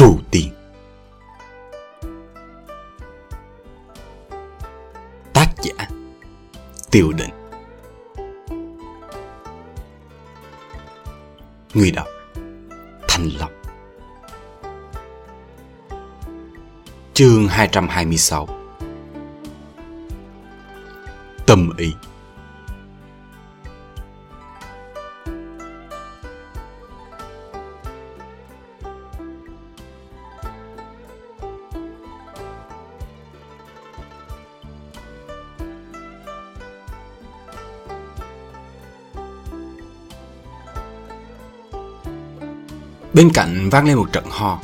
注定。tác tác giả tiêu định. Người đọc, thành long. Chương 226 tâm ý. Bên cạnh vang lên một trận ho.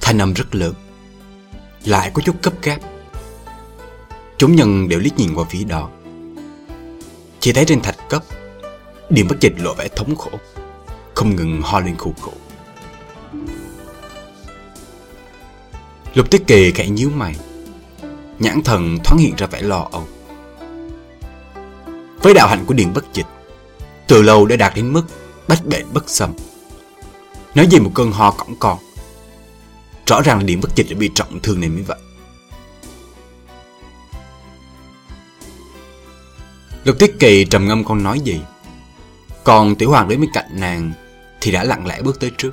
Thanh âm rất lớn. Lại có chút cấp gáp. Chúng nhân đều liếc nhìn qua phía đó. Chỉ thấy trên thạch cấp Điểm bất dịch lộ vẻ thống khổ, Không ngừng ho lên khu khổ Lục tiết kỳ khẽ nhíu mày. Nhãn thần thoáng hiện ra vẻ lo âu. Với đạo hạnh của Điện Bất Dịch, Từ lâu đã đạt đến mức Bách bệnh bất xâm. Nói gì một cơn ho cõng con, Rõ ràng là Điện Bất Dịch đã bị trọng thương này mới vậy. Lục Tiết Kỳ trầm ngâm không nói gì, Còn Tiểu Hoàng đến bên cạnh nàng Thì đã lặng lẽ bước tới trước.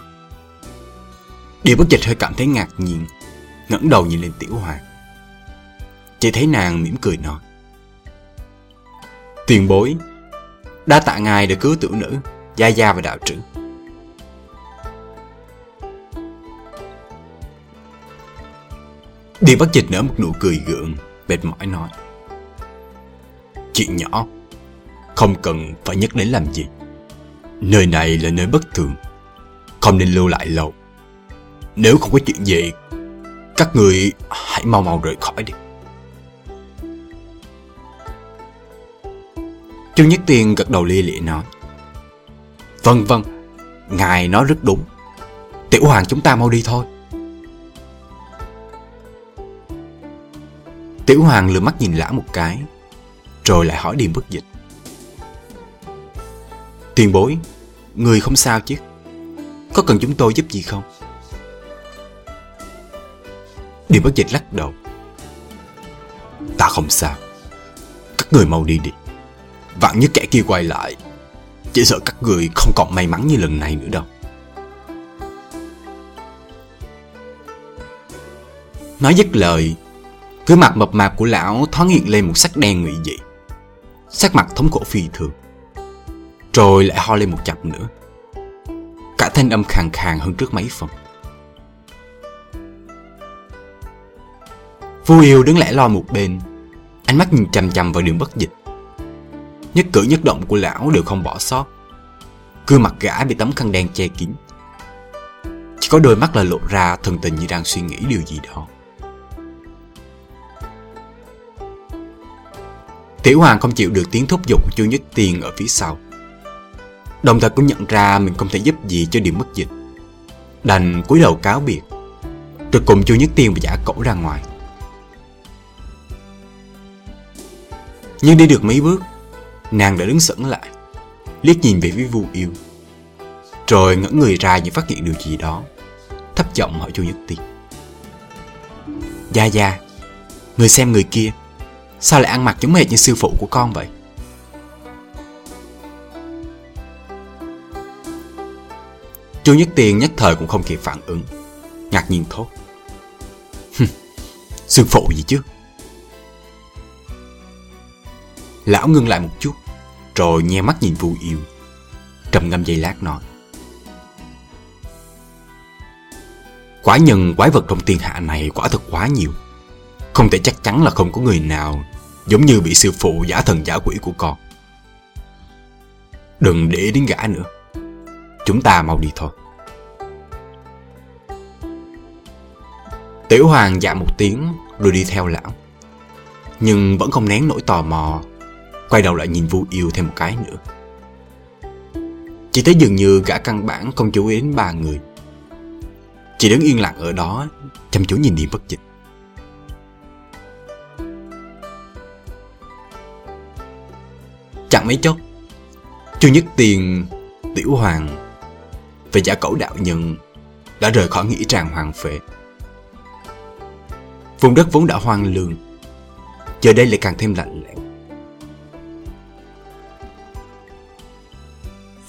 Điện Bất Dịch hơi cảm thấy ngạc nhiên, ngẩng đầu nhìn lên Tiểu Hoàng. Chỉ thấy nàng mỉm cười nói, Tiền bối, Đa tạ ngài đã cứu tiểu nữ, Gia Gia và đạo trưởng Điền Bắc Dịch nở một nụ cười gượng, mệt mỏi nói. Chuyện nhỏ, không cần phải nhắc đến làm gì. Nơi này là nơi bất thường, không nên lưu lại lâu. Nếu không có chuyện gì, các người hãy mau mau rời khỏi đi. Trương Nhất Tiên gật đầu lia lịa nói. Vâng vâng, ngài nói rất đúng. Tiểu hoàng chúng ta mau đi thôi. Tiểu Hoàng lừa mắt nhìn lão một cái, Rồi lại hỏi Điềm bất dịch. Tiền bối, Người không sao chứ? Có cần chúng tôi giúp gì không? Điềm bất dịch lắc đầu. Ta không sao. Các người mau đi đi. Vạn nhất kẻ kia quay lại, Chỉ sợ các người không còn may mắn như lần này nữa đâu. Nói dứt lời cứ mặt mập mạp của lão thoáng hiện lên một sắc đen ngụy dị. Sắc mặt thống khổ phi thường. Rồi lại ho lên một chập nữa. Cả thanh âm khàn khàn hơn trước mấy phần. Vu yêu đứng lẻ loi một bên, Ánh mắt nhìn chằm chằm vào đường bất dịch. Nhất cử nhất động của lão đều không bỏ sót. Gương mặt gã bị tấm khăn đen che kín. Chỉ có đôi mắt là lộ ra thần tình như đang suy nghĩ điều gì đó. Tiểu Hoàng không chịu được tiếng thúc giục của Chu Nhất Tiên ở phía sau. Đồng thời cũng nhận ra mình không thể giúp gì cho điểm mất dịch. Đành cúi đầu cáo biệt. Rồi cùng Chu Nhất Tiên và giả cẩu ra ngoài. Nhưng đi được mấy bước, nàng đã đứng sững lại, liếc nhìn về phía Vu Yêu. Rồi ngỡ người ra như phát hiện điều gì đó, thấp giọng hỏi Chu Nhất Tiên. Gia Gia, người xem người kia, Sao lại ăn mặc giống hệt như sư phụ của con vậy? Chu Nhất Tiên nhất thời cũng không kịp phản ứng. Ngạc nhiên thốt. Sư phụ gì chứ? Lão ngưng lại một chút, Rồi nhe mắt nhìn Vu Yêu. Trầm ngâm giây lát nói. Quái nhân quái vật trong thiên hạ này quả thật quá nhiều. Không thể chắc chắn là không có người nào Giống như bị sư phụ giả thần giả quỷ của con. Đừng để đến gã nữa. Chúng ta mau đi thôi. Tiểu Hoàng dạ một tiếng rồi đi theo lão. Nhưng vẫn không nén nỗi tò mò, Quay đầu lại nhìn Vu Yêu thêm một cái nữa. Chỉ thấy dường như gã căn bản không chú ý đến ba người. Chỉ đứng yên lặng ở đó, Chăm chú nhìn đi bất dịch mấy chốc Chu Nhất Tiền Tiểu Hoàng Và giả cẩu đạo nhân đã rời khỏi nghĩa tràng hoàng phệ. Vùng đất vốn đã hoang lương, giờ đây lại càng thêm lạnh lẽo.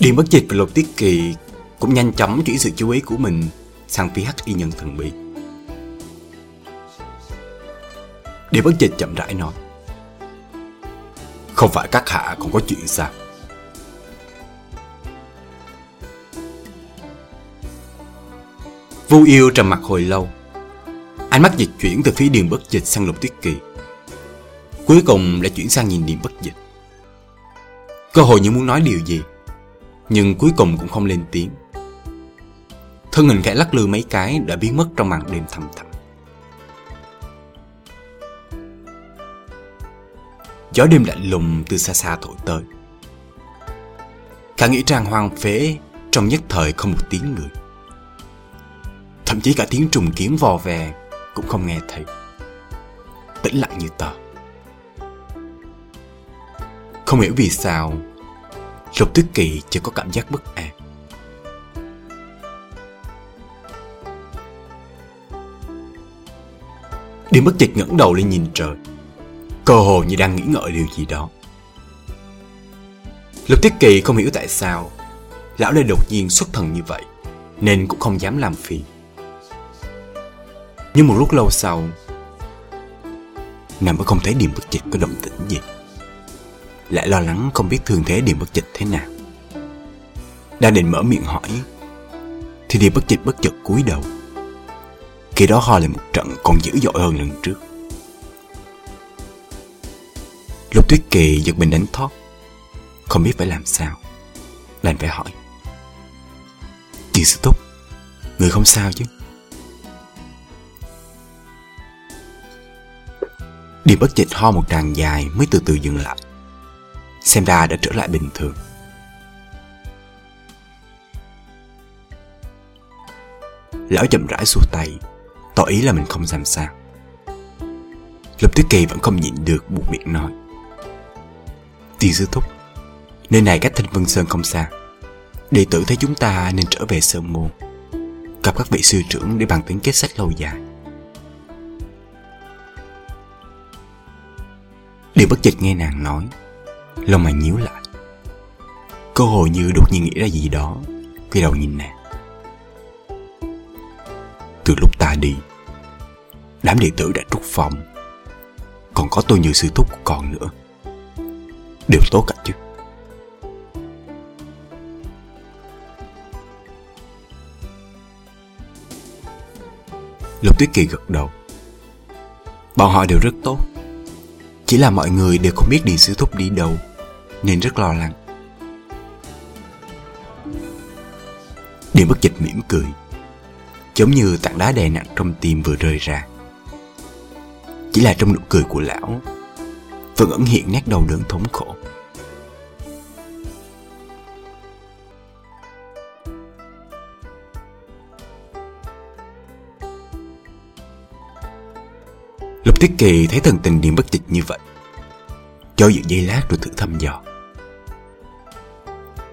Điện bất dịch và lục tiết kỳ cũng nhanh chóng chuyển sự chú ý của mình sang phía hắc y nhân thần bí. Điện bất dịch chậm rãi nói. Không phải các hạ còn có chuyện sao? Vu yêu trầm mặt hồi lâu. Ánh mắt dịch chuyển từ phía điền bất dịch sang lục tuyết kỳ. Cuối cùng lại chuyển sang nhìn điền bất dịch. Cơ hội như muốn nói điều gì, Nhưng cuối cùng cũng không lên tiếng. Thân hình khẽ lắc lư mấy cái đã biến mất trong màn đêm thầm thẳm Gió đêm lạnh lùng từ xa xa thổi tới. Cả nghĩa trang hoang phế, Trong nhất thời không một tiếng người. Thậm chí cả tiếng trùng kiếm vò về Cũng không nghe thấy. Tĩnh lặng như tờ. Không hiểu vì sao, Lục Tuyết Kỳ chỉ có cảm giác bất an. Điềm bất chợt ngẩng đầu lên nhìn trời. Cơ hồ như đang nghĩ ngợi điều gì đó. Lục Tiết Kỳ không hiểu tại sao, Lão lại đột nhiên xuất thần như vậy, Nên cũng không dám làm phiền. Nhưng một lúc lâu sau, Nàng vẫn không thấy Điềm bất dịch có động tĩnh gì. Lại lo lắng không biết thương thế Điềm bất dịch thế nào. Đang định mở miệng hỏi, Thì Điềm bất dịch bất chợt cúi đầu. Khi đó ho lên một trận còn dữ dội hơn lần trước. Lúc tuyết kỳ giật mình đánh thoát Không biết phải làm sao Đành phải hỏi Chị sư túc Người không sao chứ Điềm bất dịch ho một tràng dài mới từ từ dừng lại. Xem ra đã trở lại bình thường. Lão chậm rãi xua tay, tỏ ý là mình không làm sao. lục Tuyết Kỳ vẫn không nhịn được buộc miệng nói. Tiên sư thúc, nơi này cách Thanh Vân Sơn không xa. Đệ tử thấy chúng ta nên trở về Sơn Môn, gặp các vị sư trưởng để bàn tính kết sách lâu dài. Điều bất chợt nghe nàng nói lòng mày nhíu lại. Cô hồ như đột nhiên nghĩ ra gì đó Quay đầu nhìn nàng. Từ lúc ta đi Đám đệ tử đã trúc phòng. Còn có tôi như sư thúc của nữa. Đều tốt cả chứ. Lục Tuyết Kỳ gật đầu. Bọn họ đều rất tốt. Chỉ là mọi người đều không biết Điền Sư Thúc đi đâu, Nên rất lo lắng. Điền bất dịch mỉm cười, Giống như tảng đá đè nặng trong tim vừa rơi ra. Chỉ là trong nụ cười của lão vẫn ẩn hiện nét đau đớn thống khổ. Lục Tiết Kỳ thấy thần tình điện bất dịch như vậy Cho dự giây lát rồi thử thăm dò.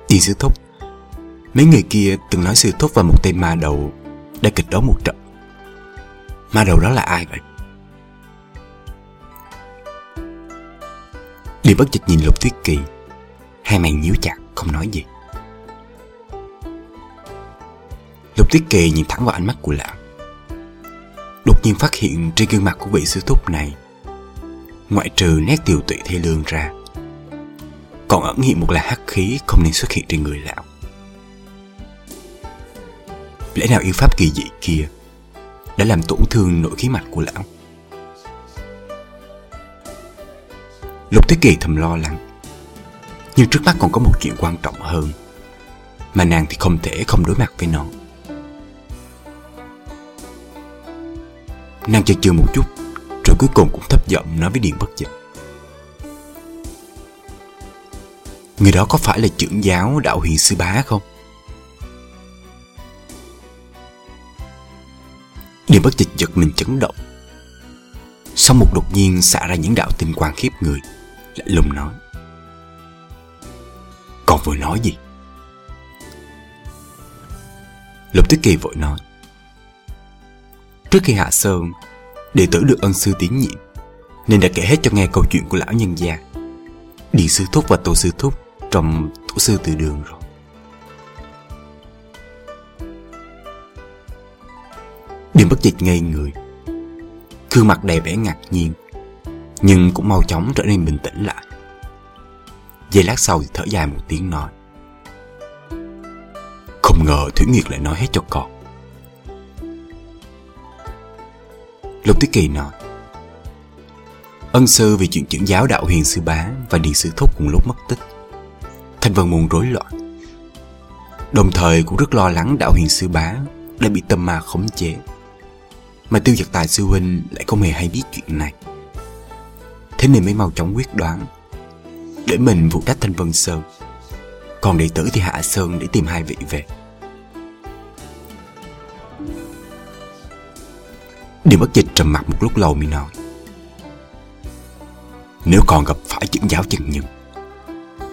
Điền sư thúc, Mấy người kia từng nói sư thúc và một tên ma đầu Đã kịch đấu một trận. Ma đầu đó là ai vậy? Đi bất dịch nhìn Lục Tuyết Kỳ. Hai mày nhíu chặt, không nói gì. Lục Tuyết Kỳ nhìn thẳng vào ánh mắt của lão đột nhiên phát hiện trên gương mặt của vị sư thúc này, ngoại trừ nét tiều tụy thê lương ra, còn ẩn hiện một là hắc khí không nên xuất hiện trên người lão lẽ nào yêu pháp kỳ dị kia đã làm tổn thương nội khí mạch của lão lục thế kỳ thầm lo lắng. Nhưng trước mắt còn có một chuyện quan trọng hơn, mà nàng thì không thể không đối mặt với nó. Nàng chần chừ một chút, Rồi cuối cùng cũng thấp giọng nói với Điện Bất Dịch. Người đó có phải là trưởng giáo đạo huyền sư bá không? Điện Bất Dịch giật mình chấn động. Sau một đột nhiên xả ra những đạo tinh quang khiếp người lại lùng nói Còn vừa nói gì? Lục Tuyết Kỳ vội nói Trước khi hạ sơn, đệ tử được ân sư tiến nhiệm, nên đã kể hết cho nghe câu chuyện của lão nhân gia. đi sư thúc và tổ sư thúc trong tổ sư từ đường rồi. Điền bất dịch ngây người Gương mặt đầy vẻ ngạc nhiên nhưng cũng mau chóng trở nên bình tĩnh lại. Giây lát sau thì thở dài một tiếng nói, Không ngờ Thủy Nguyệt lại nói hết cho con. Lục Tuyết Kỳ nói, Ân sư vì chuyện trưởng giáo đạo huyền sư bá Và điện sư thúc cùng lúc mất tích. Thanh Vân Môn rối loạn, Đồng thời cũng rất lo lắng đạo huyền sư bá Đã bị tâm ma khống chế. Mà tiêu giật tài sư huynh lại không hề hay biết chuyện này. Thế nên mới mau chóng quyết đoán. Để mình phụ trách Thanh Vân Sơn, Còn đệ tử thì hạ Sơn để tìm hai vị về. Điều bất dịch trầm mặt một lúc lâu mới nói. Nếu còn gặp phải chứng giáo chừng nhân,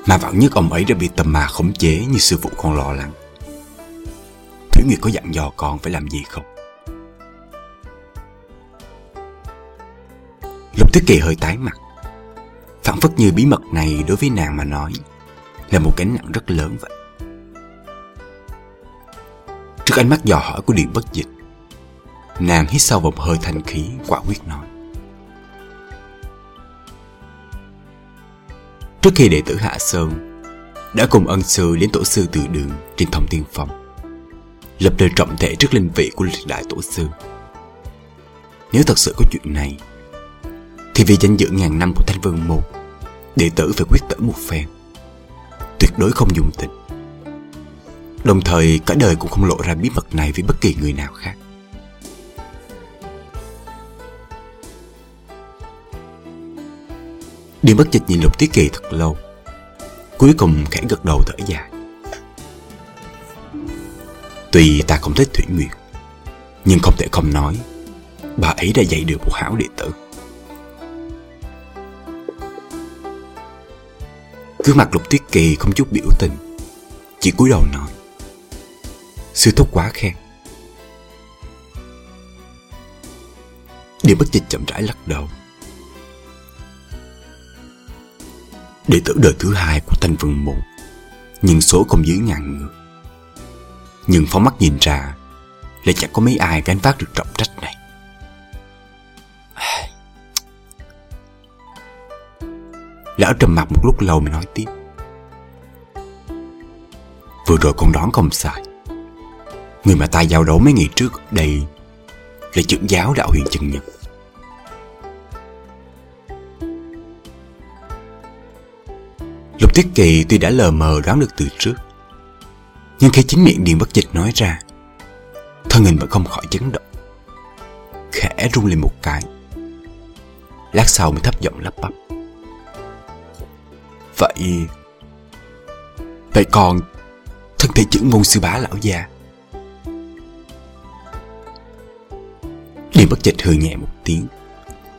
Mà vạn nhất ông ấy đã bị tầm mà khống chế như sư phụ con lo lắng Thủy Nguyệt có dặn dò con phải làm gì không? Tuyết Kỳ hơi tái mặt. Phản phất như bí mật này đối với nàng mà nói Là một gánh nặng rất lớn vậy. Trước ánh mắt dò hỏi của Điện Bất Dịch Nàng hít sâu một hơi thanh khí quả quyết nói. Trước khi đệ tử Hạ Sơn Đã cùng ân sư đến tổ sư từ đường trên thông tiên phòng, Lập lời trọng thể trước linh vị của lịch đại tổ sư. Nếu thật sự có chuyện này thì vì danh dự ngàn năm của Thanh Vân Môn Đệ tử phải quyết tử một phen. Tuyệt đối không dùng tình. Đồng thời, cả đời cũng không lộ ra bí mật này với bất kỳ người nào khác. Đi mất dịch nhìn Lục Tiết Kỳ thật lâu, Cuối cùng khẽ gật đầu thở dài. Tuy ta không thích Thủy Nguyệt Nhưng không thể không nói, Bà ấy đã dạy được một hảo đệ tử. Cứ mặt Lục tuyết Kỳ không chút biểu tình Chỉ cúi đầu nói Sư thúc quá khen Điềm bất dịch chậm rãi lắc đầu đệ tử đời thứ hai của Thanh Vân Môn, nhưng số không dưới ngàn người. Nhưng phóng mắt nhìn ra, lại chẳng có mấy ai gánh vác được trọng trách này. Lão trầm mặt một lúc lâu mới nói tiếp. Vừa rồi con đoán không sai. Người mà ta giao đấu mấy ngày trước đây là trưởng giáo đạo huyền chân nhân. Lục Thiết Kỳ tuy đã lờ mờ đoán được từ trước, Nhưng khi chính miệng Điền Bất Dịch nói ra, Thân hình vẫn không khỏi chấn động, Khẽ rung lên một cái, Lát sau mới thấp giọng lắp bắp Vậy. Vậy còn Thân thể chữ ngôn sư bá lão già Điềm Bất Dịch hừ nhẹ một tiếng,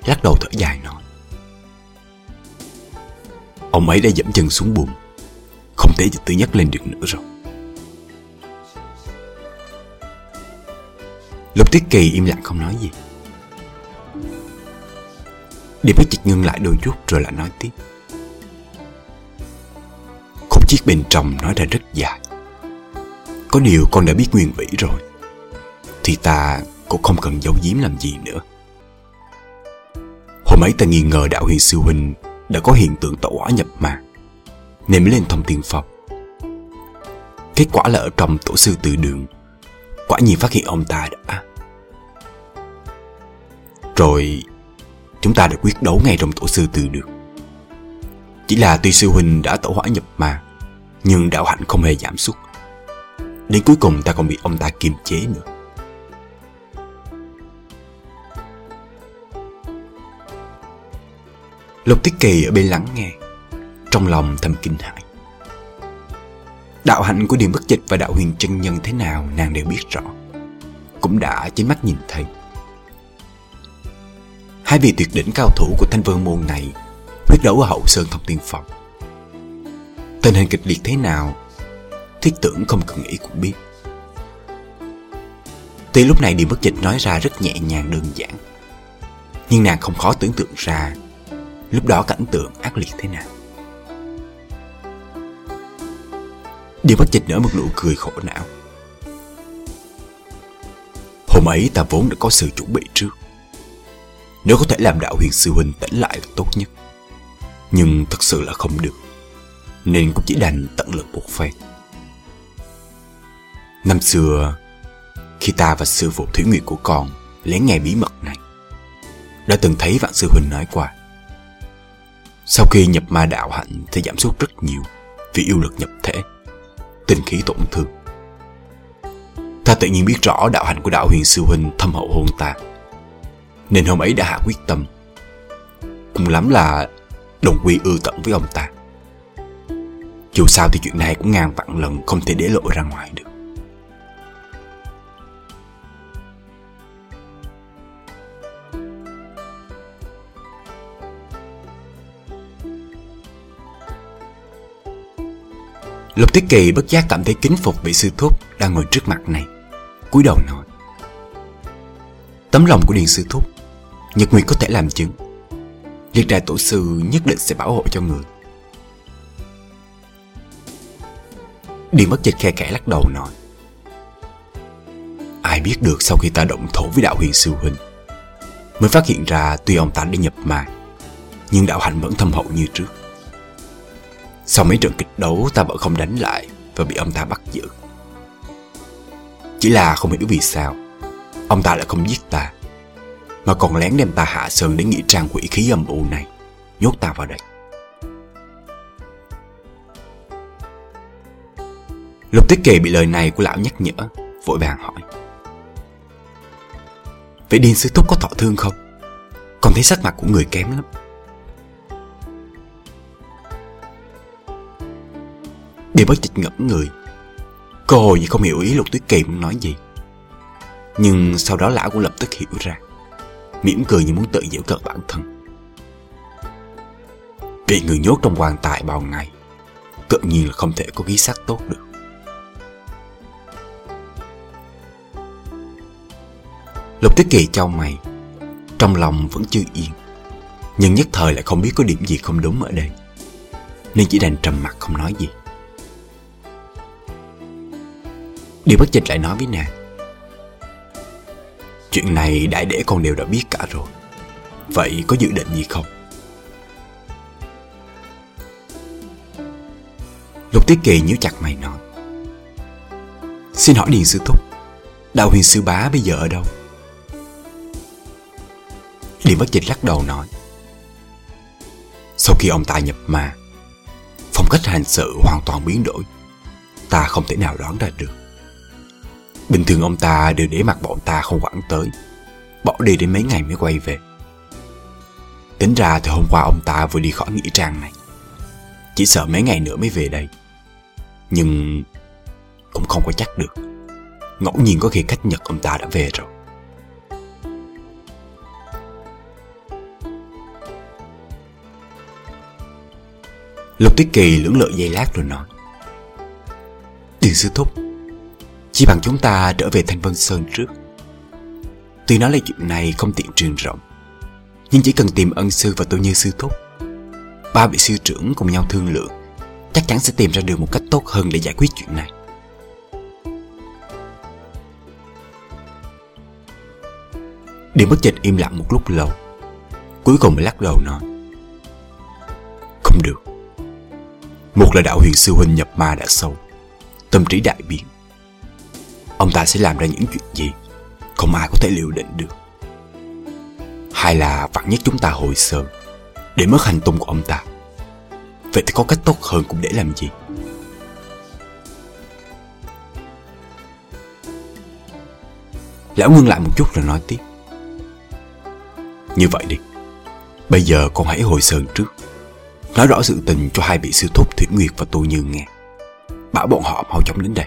Lắc đầu thở dài nói. Ông ấy đã dẫm chân xuống bùn, Không thể tự nhắc lên được nữa rồi. Lục Tiết Kỳ im lặng không nói gì. Điệp bất chịch ngưng lại đôi chút rồi lại nói tiếp chiếc bên trong nói ra rất dài. Có điều con đã biết nguyên vĩ rồi, Thì ta cũng không cần giấu giếm làm gì nữa. Hôm ấy ta nghi ngờ đạo huyền sư huynh đã có hiện tượng tẩu hỏa nhập ma, nên mới lên thông tiên phòng. kết quả là ở trong tổ sư từ đường, quả nhiên phát hiện ông ta đã. Rồi, chúng ta đã quyết đấu ngay trong tổ sư từ đường. Chỉ là tuy sư huynh đã tẩu hỏa nhập ma nhưng đạo hạnh không hề giảm sút. Đến cuối cùng ta còn bị ông ta kiềm chế nữa. Lục Tiết Kỳ ở bên lắng nghe, Trong lòng thầm kinh hãi. Đạo hạnh của Điền Bất Dịch và đạo huyền chân nhân thế nào nàng đều biết rõ, Cũng đã chính mắt nhìn thấy. Hai vị tuyệt đỉnh cao thủ của thanh vương môn này Quyết đấu ở hậu sơn thông tiên phòng Tình hình kịch liệt thế nào? Thiết tưởng không cần nghĩ cũng biết. Tuy lúc này điều bất dịch nói ra rất nhẹ nhàng đơn giản, Nhưng nàng không khó tưởng tượng ra Lúc đó cảnh tượng ác liệt thế nào. Điều bất dịch nở một nụ cười khổ não. Hôm ấy ta vốn đã có sự chuẩn bị trước. Nếu có thể làm đạo huyền sư huynh tỉnh lại là tốt nhất. Nhưng thật sự là không được. Nên cũng chỉ đành tận lực một phen Năm xưa, Khi ta và sư phụ Thủy Nguyệt của con Lén nghe bí mật này, Đã từng thấy vạn sư huynh nói qua. Sau khi nhập ma đạo hạnh Thì giảm sút rất nhiều Vì yêu lực nhập thể, Tinh khí tổn thương. Ta tự nhiên biết rõ đạo hạnh của đạo huyền sư huynh thâm hậu hơn ta, Nên hôm ấy đã hạ quyết tâm. Cùng lắm là đồng quy ư tận với ông ta. Dù sao thì chuyện này cũng ngàn vạn lần không thể để lộ ra ngoài được Lục Tiết Kỳ bất giác cảm thấy kính phục vị sư thúc đang ngồi trước mặt này. cúi đầu nói. Tấm lòng của Điền sư thúc, Nhật Nguyệt có thể làm chứng. Liệt đại tổ sư nhất định sẽ bảo hộ cho người. Đi bất dịch khe khẽ lắc đầu nói. Ai biết được sau khi ta động thổ với đạo huyền sư huynh, Mới phát hiện ra tuy ông ta đã nhập ma Nhưng đạo hạnh vẫn thâm hậu như trước. Sau mấy trận kịch đấu, ta vẫn không đánh lại Và bị ông ta bắt giữ. Chỉ là không hiểu vì sao, Ông ta lại không giết ta, Mà còn lén đem ta hạ sơn để nghĩa trang quỷ khí âm u này, Nhốt ta vào đây. Lục Tuyết Kỳ bị lời này của lão nhắc nhở, Vội vàng hỏi. Vậy Điên Sư Thúc có thọ thương không? Con thấy sắc mặt của người kém lắm. Điều bất trịch ngẫm người. Cô hồi không hiểu ý Lục Tuyết Kỳ muốn nói gì. Nhưng sau đó lão cũng lập tức hiểu ra. Mỉm cười như muốn tự giễu cợt bản thân. Bị người nhốt trong quan tài bao ngày Tự nhiên là không thể có khí sắc tốt được. Lục Tuyết Kỳ trao mày. Trong lòng vẫn chưa yên. Nhưng nhất thời lại không biết có điểm gì không đúng ở đây. Nên chỉ đành trầm mặt không nói gì. Điều bất dịch lại nói với nàng. Chuyện này đại để con đều đã biết cả rồi. Vậy có dự định gì không? Lục Tiết Kỳ nhíu chặt mày nói. Xin hỏi Điền Sư Thúc, Đạo huyền sư bá bây giờ ở đâu? Điền bất dịch lắc đầu nói, Sau khi ông ta nhập ma, Phong cách hành sự hoàn toàn biến đổi. Ta không thể nào đoán ra được. Bình thường ông ta đều để mặt bọn ta không quản tới, Bỏ đi đến mấy ngày mới quay về. Tính ra thì hôm qua ông ta vừa đi khỏi nghĩa trang này, Chỉ sợ mấy ngày nữa mới về đây. Nhưng cũng không có chắc được, Ngẫu nhiên có khi khách Nhật ông ta đã về rồi. Lục Tuyết Kỳ lưỡng lự dây lát rồi nói tiền sư thúc, chỉ bằng chúng ta trở về Thanh Vân Sơn trước. Tuy nói là chuyện này không tiện truyền rộng, Nhưng chỉ cần tìm ân sư và tôi như sư thúc, Ba vị sư trưởng cùng nhau thương lượng, Chắc chắn sẽ tìm ra được một cách tốt hơn để giải quyết chuyện này. Điểm bất chợt im lặng một lúc lâu, Cuối cùng lắc đầu nói, Không được. Một là đạo huyền sư huynh nhập ma đã sâu. Tâm trí đại biến. Ông ta sẽ làm ra những chuyện gì? Không ai có thể liệu định được. Hai là vạn nhất chúng ta hồi sơn để mất hành tung của ông ta. Vậy thì có cách tốt hơn cũng để làm gì? Lão ngưng lại một chút rồi nói tiếp. Như vậy đi. Bây giờ con hãy hồi sơn trước nói rõ sự tình cho hai vị sư thúc thủy nguyệt và tô như nghe. Bảo bọn họ mau chóng đến đây.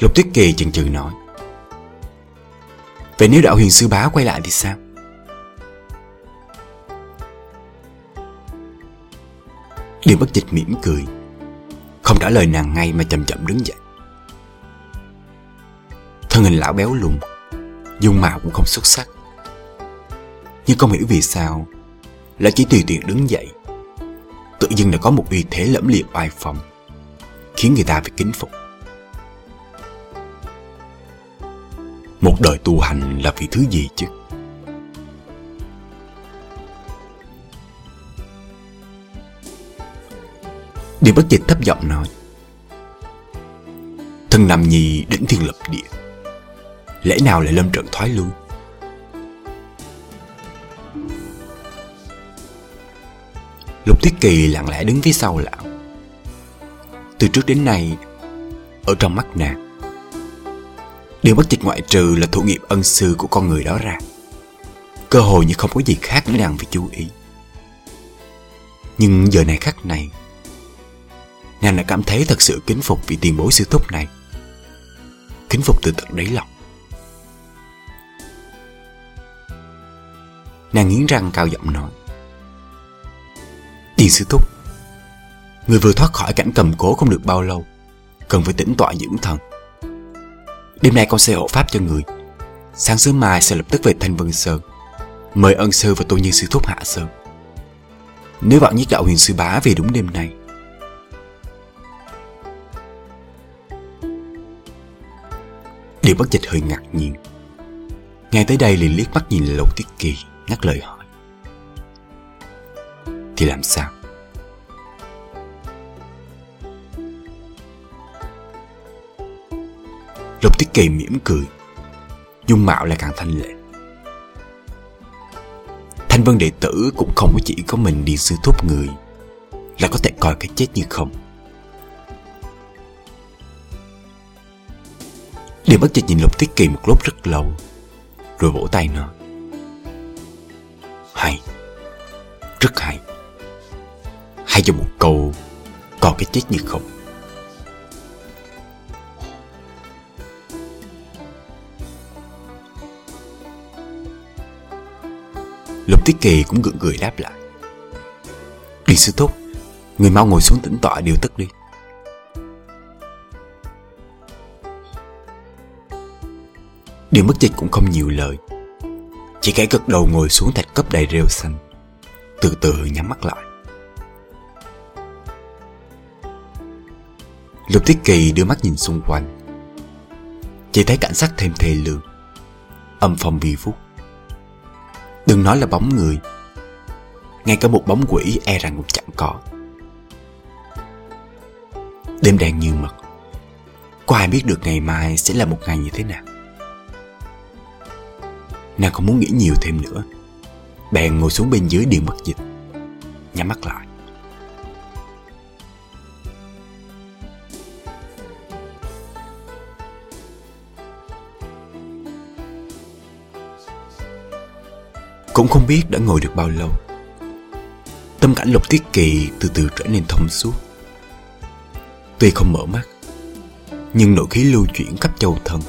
Lục Tuyết Kỳ chần chừ nói, Vậy nếu đạo huyền sư bá quay lại thì sao? Điều bất dịch mỉm cười, Không trả lời nàng ngay mà chậm chậm đứng dậy. Thân hình lão béo lùn, Dung mạo cũng không xuất sắc. Nhưng không hiểu vì sao, lại chỉ tùy tiện đứng dậy. Tự dưng đã có một uy thế lẫm liệt oai phong, Khiến người ta phải kính phục. Một đời tu hành là vì thứ gì chứ? Điều bất dịch thấp giọng nói, Thân nằm nhì đỉnh thiên lập địa, Lẽ nào lại lâm trận thoái lui? Lục Thiết Kỳ lặng lẽ đứng phía sau lão. Từ trước đến nay, Ở trong mắt nàng Điều bất dịch ngoại trừ là thủ nghiệp ân sư của con người đó ra. Cơ hội như không có gì khác nữa nàng phải chú ý. Nhưng giờ này khắc này, Nàng đã cảm thấy thật sự kính phục vị tiền bối sư thúc này. Kính phục từ tận đáy lòng. Nàng nghiến răng cao giọng nói. Tiền sư thúc. Người vừa thoát khỏi cảnh cầm cố không được bao lâu, Cần phải tĩnh tọa dưỡng thần. Đêm nay con sẽ hộ pháp cho người. Sáng sớm mai sẽ lập tức về Thanh Vân Sơn. Mời ân sư và tôi như sư thúc hạ sơn. Nếu bạn nhất đạo huyền sư bá về đúng đêm nay. Điều bất dịch hơi ngạc nhiên. Ngay tới đây liền liếc mắt nhìn Lục Tiết Kỳ, Ngắt lời hỏi. Thì làm sao? Lục Tiết Kỳ mỉm cười, Dung mạo lại càng thanh lệ. Thanh vân đệ tử cũng không có chỉ có mình đi sư thúc người Là có thể coi cái chết như không. Điều bất chợt nhìn Lục Tiết Kỳ một lúc rất lâu, Rồi vỗ tay nó Hay, Rất hay. Hay cho một câu Còn cái chết như không. Lục Tiết Kỳ cũng gượng cười đáp lại. Đi sư thúc, Người mau ngồi xuống tĩnh tọa điều tức đi. Điều mất dịch cũng không nhiều lời. Chỉ khẽ gật đầu ngồi xuống thạch cấp đầy rêu xanh. Từ từ nhắm mắt lại. Lục Tiết Kỳ đưa mắt nhìn xung quanh. Chỉ thấy cảnh sắc thêm thê lương. Âm phong vi phúc. Đừng nói là bóng người. Ngay cả một bóng quỷ e rằng cũng chẳng có. Đêm đen như mật Có ai biết được ngày mai sẽ là một ngày như thế nào? Nàng không muốn nghĩ nhiều thêm nữa. Bèn ngồi xuống bên dưới điện bất dịch. Nhắm mắt lại. Cũng không biết đã ngồi được bao lâu. Tâm cảnh lục tiết kỳ từ từ trở nên thông suốt. Tuy không mở mắt, Nhưng nội khí lưu chuyển khắp châu thân.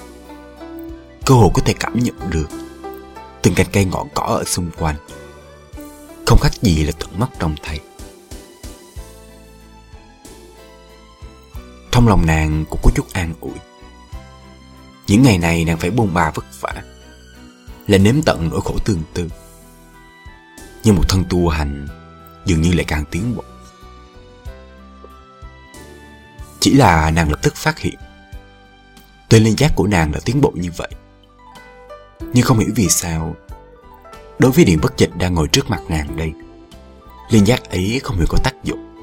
Cơ hồ có thể cảm nhận được Từng cành cây ngọn cỏ ở xung quanh. Không khác gì là thuận mắt trong thầy Trong lòng nàng cũng có chút an ủi. Những ngày này nàng phải buông bà vất vả, Là nếm tận nỗi khổ tương tư nhưng một thân tu hành, dường như lại càng tiến bộ. Chỉ là nàng lập tức phát hiện, tên linh giác của nàng đã tiến bộ như vậy. Nhưng không hiểu vì sao, đối với điện bất dịch đang ngồi trước mặt nàng đây, linh giác ấy không hề có tác dụng.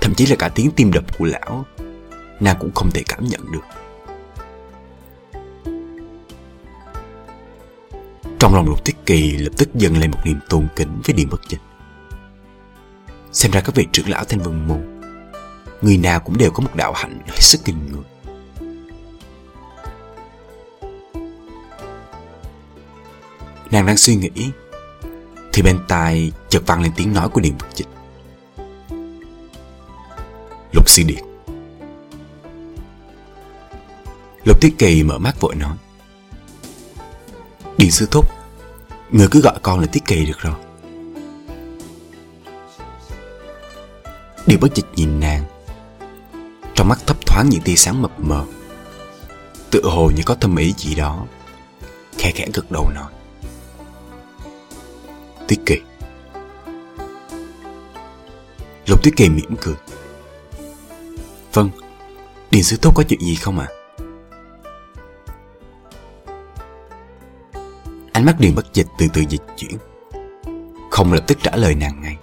Thậm chí là cả tiếng tim đập của lão, nàng cũng không thể cảm nhận được. Trong lòng lục tiết kỳ lập tức dâng lên một niềm tôn kính với điểm bất dịch. Xem ra các vị trưởng lão thanh vân môn Người nào cũng đều có một đạo hạnh hết sức kinh người. Nàng đang suy nghĩ, Thì bên tai chợt vang lên tiếng nói của Điện Bất Dịch. Lục sư điện Lục Tiết Kỳ mở mắt vội nói, Điện sư thúc Người cứ gọi con là Tiết Kỳ được rồi. Điều bất dịch nhìn nàng, Trong mắt thấp thoáng những tia sáng mập mờ. Tự hồ như có thâm ý gì đó Khẽ khẽ gật đầu nói. Tuyết Kỳ. Lục Tuyết Kỳ mỉm cười. Vâng Điền sư thúc có chuyện gì không ạ? à? Ánh mắt Điền bất dịch từ từ dịch chuyển. Không lập tức trả lời nàng ngay.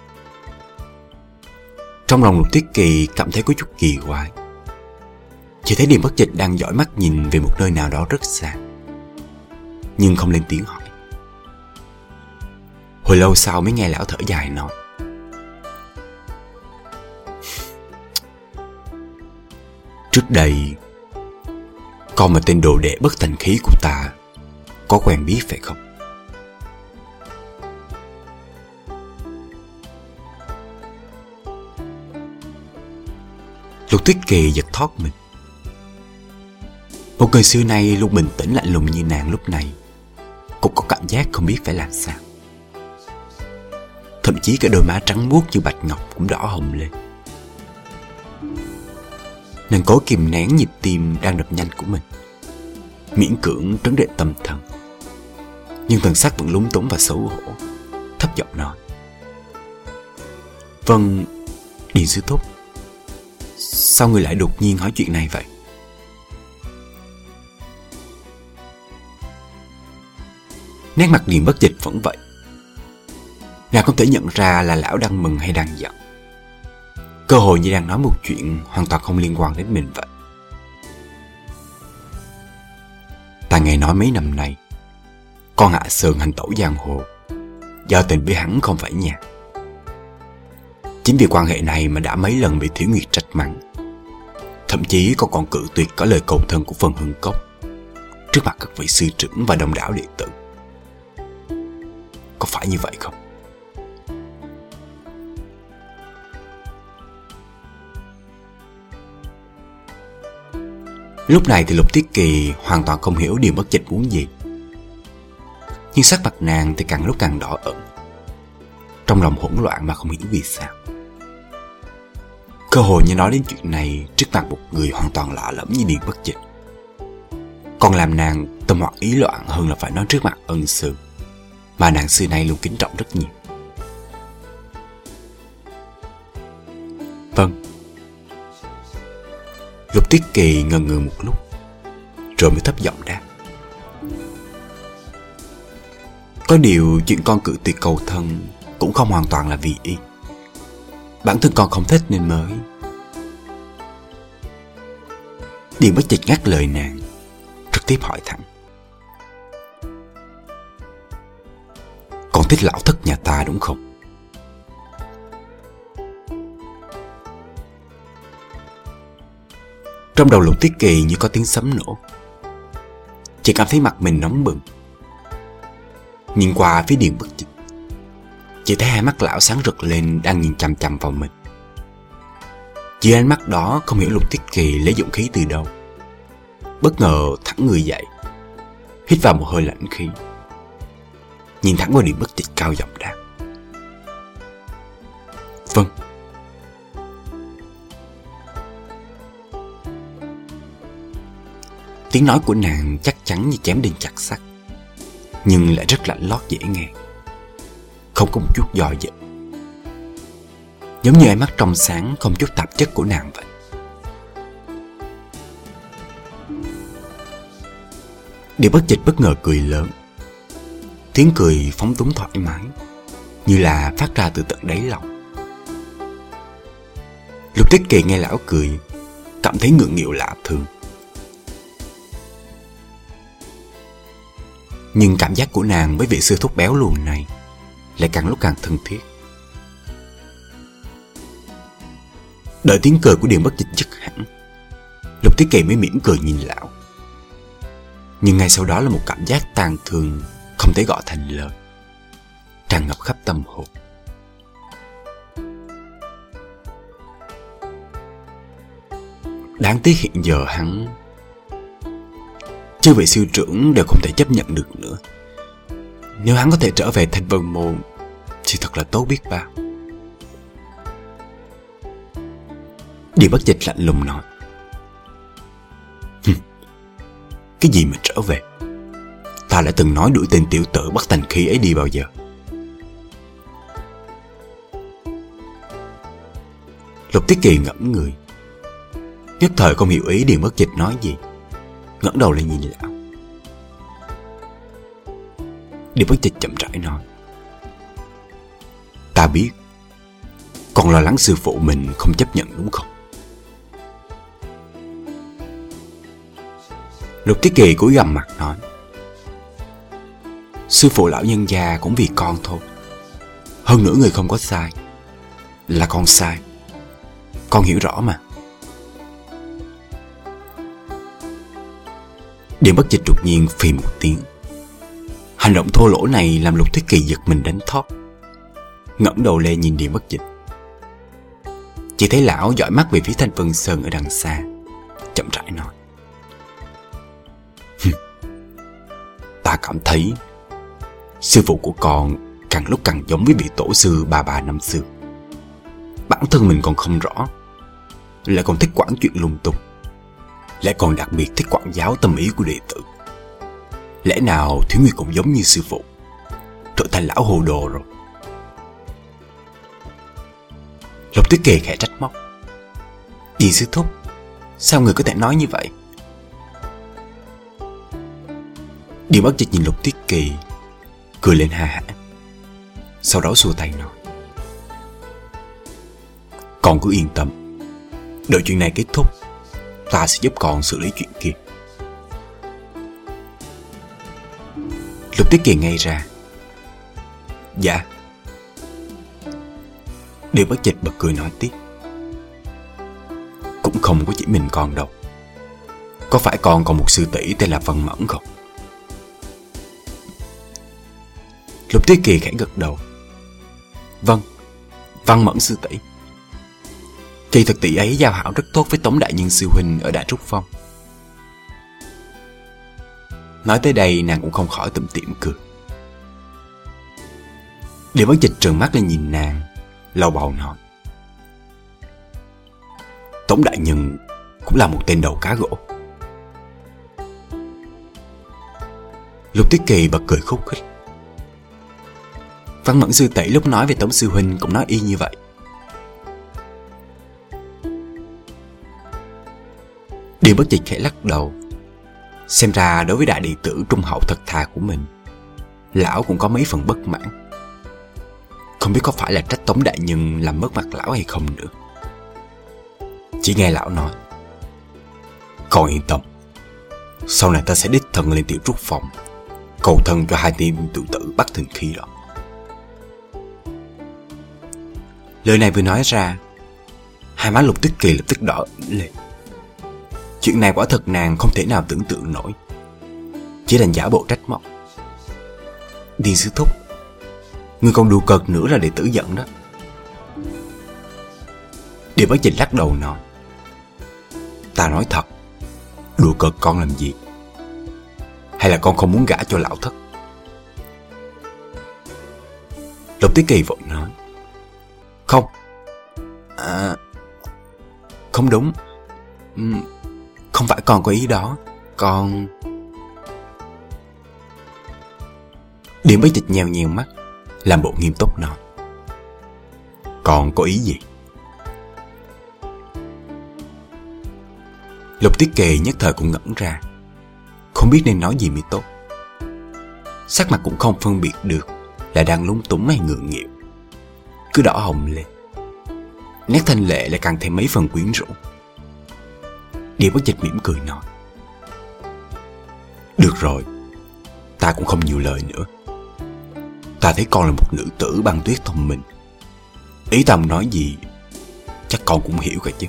Trong lòng Lục Tuyết Kỳ cảm thấy có chút kỳ quái. Chỉ thấy Điền bất dịch đang dõi mắt nhìn về một nơi nào đó rất xa. Nhưng không lên tiếng hỏi. Hồi lâu sau mới nghe lão thở dài nói. Trước đây, Con mà tên đồ đệ bất thành khí của ta có quen biết phải không? Lục tuyết kỳ giật thoát mình. Một người xưa nay luôn bình tĩnh lạnh lùng như nàng lúc này. Cũng có cảm giác không biết phải làm sao. Thậm chí cả đôi má trắng muốt như bạch ngọc cũng đỏ hồng lên. Nàng cố kìm nén nhịp tim đang đập nhanh của mình. Miễn cưỡng trấn định tâm thần. Nhưng thần sắc vẫn lúng túng và xấu hổ. Thấp giọng nói Vâng, Điền Sư Thúc Sao người lại đột nhiên hỏi chuyện này vậy? Nét mặt Điền bất dịch vẫn vậy. Nàng không thể nhận ra là lão đang mừng hay đang giận. Cơ hội như đang nói một chuyện hoàn toàn không liên quan đến mình vậy. Ta nghe nói mấy năm nay con hạ sườn hành tẩu giang hồ. Do tình với hắn không phải nhạt Chính vì quan hệ này mà đã mấy lần bị Thiếu Nguyệt trách mắng. Thậm chí còn còn cự tuyệt có lời cầu thân của phần hưng cốc Trước mặt các vị sư trưởng và đồng đảo đệ tử. Có phải như vậy không? Lúc này thì Lục Tiết Kỳ hoàn toàn không hiểu điều bất dịch muốn gì. Nhưng sắc mặt nàng thì càng lúc càng đỏ ẩn Trong lòng hỗn loạn mà không hiểu vì sao. Cơ hội như nói đến chuyện này trước mặt một người hoàn toàn lạ lẫm như Điền Bất Dịch Còn làm nàng tâm hoặc ý loạn hơn là phải nói trước mặt ân sư, Mà nàng xưa nay luôn kính trọng rất nhiều. Vâng. Lục Tuyết Kỳ ngần ngừ một lúc, Rồi mới thấp giọng đáp. Có điều chuyện con cự tuyệt cầu thân Cũng không hoàn toàn là vì y. Bản thân con không thích nên mới. Điền bất chịch ngắt lời nàng, Trực tiếp hỏi thẳng. Con thích lão thất nhà ta đúng không? Trong đầu lục tiết kỳ như có tiếng sấm nổ. Chỉ cảm thấy mặt mình nóng bừng. Nhìn qua phía điện bất dịch Chỉ thấy hai mắt lão sáng rực lên, Đang nhìn chằm chằm vào mình. Dưới ánh mắt đó, không hiểu lục tiết kỳ lấy dụng khí từ đâu. Bất ngờ, thẳng người dậy, Hít vào một hơi lạnh khí. Nhìn thẳng vào điện bất dịch cao giọng đáp. Vâng. Tiếng nói của nàng chắc chắn như chém đinh chặt sắt. Nhưng lại rất lạnh lót dễ nghe. Không có một chút dò dự. Giống như ánh mắt trong sáng, không chút tạp chất của nàng vậy. Điều bất dịch bất ngờ cười lớn. Tiếng cười phóng túng thoải mái, Như là phát ra từ tận đáy lòng. Lục Tích Kỳ nghe lão cười, Cảm thấy ngượng nghịu lạ thường. Nhưng cảm giác của nàng với vị sư thúc béo luồn này Lại càng lúc càng thân thiết. Đợi tiếng cười của Điền bất dịch dứt hẳn, Lục Tiết Kỳ mới mỉm cười nhìn lão. Nhưng ngay sau đó là một cảm giác tàn thương Không thể gọi thành lời, Tràn ngập khắp tâm hồn. Đáng tiếc hiện giờ hắn Chư vị siêu trưởng đều không thể chấp nhận được nữa. Nếu hắn có thể trở về thành vân môn Thì thật là tốt biết bao. Điều bất dịch lạnh lùng nói. Cái gì mà trở về? Ta đã từng nói đuổi tên tiểu tử bắt thành khí ấy đi bao giờ? Lục Tiết Kỳ ngẫm người. Nhất thời không hiểu ý Điền bất dịch nói gì ngẩng đầu lên nhìn lão điều bất dịch chậm rãi nói, Ta biết, còn lo lắng sư phụ mình không chấp nhận đúng không? Lục Tiết Kỳ cúi gầm mặt nói, Sư phụ lão nhân gia cũng vì con thôi. Hơn nữa người không có sai, Là con sai. Con hiểu rõ mà. Điện bất dịch đột nhiên phì một tiếng. Hành động thô lỗ này làm lục thiết kỳ giật mình đánh thoát. Ngẩng đầu lên nhìn điện bất dịch. Chỉ thấy lão dõi mắt về phía thanh vân sơn ở đằng xa, Chậm rãi nói. Ta cảm thấy Sư phụ của con càng lúc càng giống với vị tổ sư bà bà năm xưa. Bản thân mình còn không rõ, Lại còn thích quản chuyện lung tung. Lại còn đặc biệt thích quảng giáo tâm ý của đệ tử. Lẽ nào Thiếu Nguyên cũng giống như sư phụ? Trở thành lão hồ đồ rồi. Lục Tuyết Kỳ khẽ trách móc. Dì sư thúc, Sao người có thể nói như vậy? Điều bất dịch nhìn Lục Tuyết Kỳ, Cười lên hà hả. Sau đó xua tay nói. Con cứ yên tâm, Đợi chuyện này kết thúc Ta sẽ giúp con xử lý chuyện kia. Lục Tuyết Kỳ ngay ra. Dạ. Điều bất dịch bật cười nói tiếp. Cũng không có chỉ mình con đâu. Có phải con còn một sư tỷ tên là Vân Mẫn không? Lục Tuyết Kỳ khẽ gật đầu. Vâng Văn Mẫn sư tỷ. Kỳ thực tỷ ấy giao hảo rất tốt với Tống Đại Nhân Sư Huynh ở Đại Trúc Phong. Nói tới đây, nàng cũng không khỏi tủm tiệm cười. Điều bất dịch trừng mắt lên nhìn nàng Lâu bầu nói. Tống Đại Nhân cũng là một tên đầu cá gỗ. Lục tiết Kỳ bật cười khúc khích. Văn Mẫn Sư Tỷ lúc nói về Tống Sư Huynh cũng nói y như vậy. Tiêu bất dịch khẽ lắc đầu, Xem ra đối với đại đệ tử trung hậu thật thà của mình, Lão cũng có mấy phần bất mãn. Không biết có phải là trách Tống Đại Nhân làm mất mặt lão hay không nữa. Chỉ nghe lão nói Con yên tâm, Sau này ta sẽ đích thân lên tiểu trúc phòng, Cầu thân cho hai tim tự tử bắt thần khi đó. Lời này vừa nói ra, Hai má lục tức kỳ lập tức đỏ lên. Chuyện này quả thật nàng không thể nào tưởng tượng nổi. Chỉ đành giả bộ trách móc. Điền sư thúc. Ngươi còn đùa cợt nữa là để tử giận đó. Điều bất trình lắc đầu nói, Ta nói thật, Đùa cợt con làm gì? Hay là con không muốn gả cho lão thất? Lục Tiết Kỳ vội nói, Không. À Không đúng. Không phải con có ý đó Con Điểm bấy dịch nhèo nhiều mắt, Làm bộ nghiêm túc nói. Con có ý gì? Lục Tiết Kỳ nhất thời cũng ngẩn ra. Không biết nên nói gì mới tốt. Sắc mặt cũng không phân biệt được Là đang lúng túng hay ngượng nghịu. Cứ đỏ hồng lên. Nét thanh lệ lại càng thêm mấy phần quyến rũ điệp bất dịch mỉm cười nói. Được rồi, Ta cũng không nhiều lời nữa. Ta thấy con là một nữ tử băng tuyết thông minh. Ý ta nói gì, Chắc con cũng hiểu cả chứ.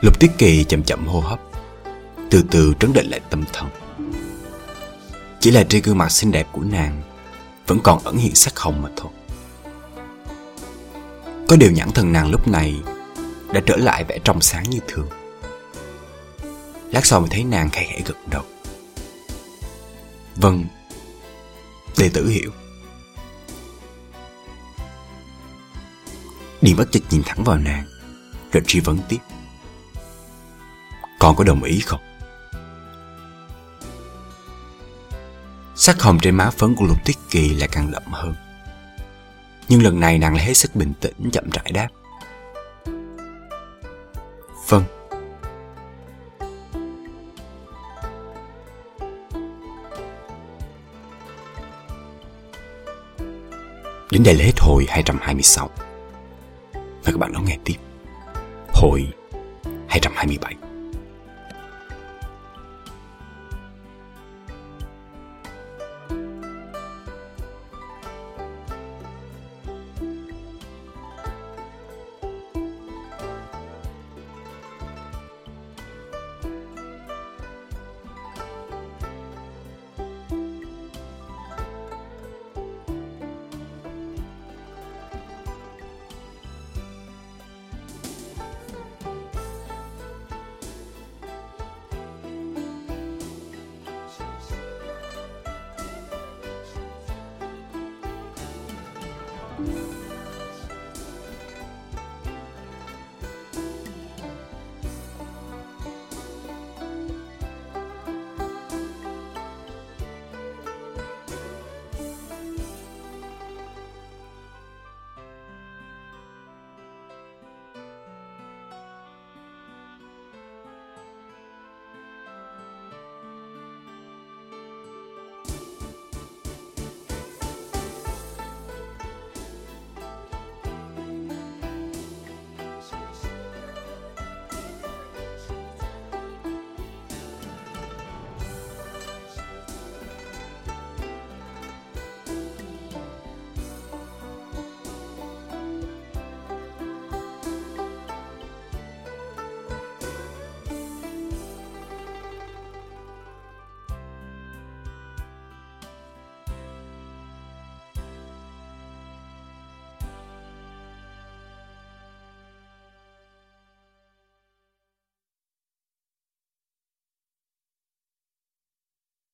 Lục Tiết Kỳ chậm chậm hô hấp, Từ từ trấn định lại tâm thần. Chỉ là trên gương mặt xinh đẹp của nàng, Vẫn còn ẩn hiện sắc hồng mà thôi. Có điều nhãn thần nàng lúc này Đã trở lại vẻ trong sáng như thường Lát sau mình thấy nàng khẽ khẽ gật đầu Vâng Đệ tử hiểu Điền bất dịch nhìn thẳng vào nàng, rồi truy vấn tiếp. Con có đồng ý không? Sắc hồng trên má phấn của Lục Tuyết Kỳ lại càng đậm hơn. Nhưng lần này nàng lại hết sức bình tĩnh, chậm rãi đáp. Vâng. Đến đây là hết hồi 226. Mời các bạn đón nghe tiếp. Hồi 227. Bye.